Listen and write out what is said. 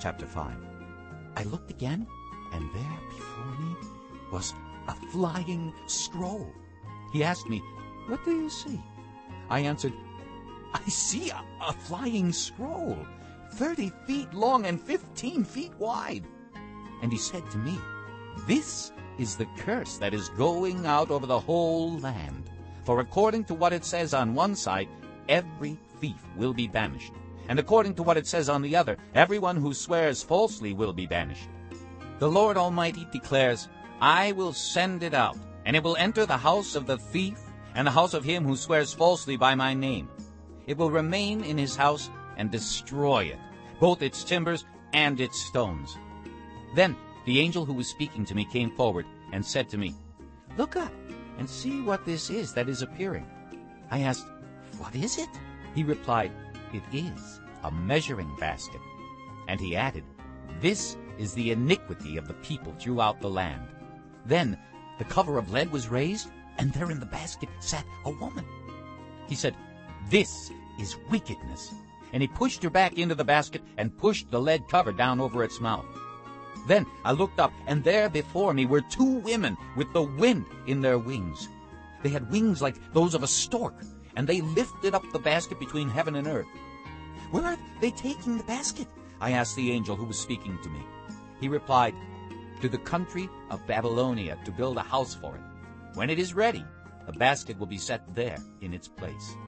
Chapter 5 I looked again, and there before me was a flying scroll. He asked me, What do you see? I answered, I see a, a flying scroll, thirty feet long and fifteen feet wide. And he said to me, This is the curse that is going out over the whole land. For according to what it says on one side, every thief will be banished. And according to what it says on the other, everyone who swears falsely will be banished. The Lord Almighty declares, I will send it out, and it will enter the house of the thief and the house of him who swears falsely by my name. It will remain in his house and destroy it, both its timbers and its stones. Then the angel who was speaking to me came forward and said to me, Look up and see what this is that is appearing. I asked, What is it? He replied, It is a measuring basket. And he added, This is the iniquity of the people throughout the land. Then the cover of lead was raised, and there in the basket sat a woman. He said, This is wickedness. And he pushed her back into the basket and pushed the lead cover down over its mouth. Then I looked up, and there before me were two women with the wind in their wings. They had wings like those of a stork, and they lifted up the basket between heaven and earth. Where are they taking the basket? I asked the angel who was speaking to me. He replied, To the country of Babylonia to build a house for it. When it is ready, the basket will be set there in its place.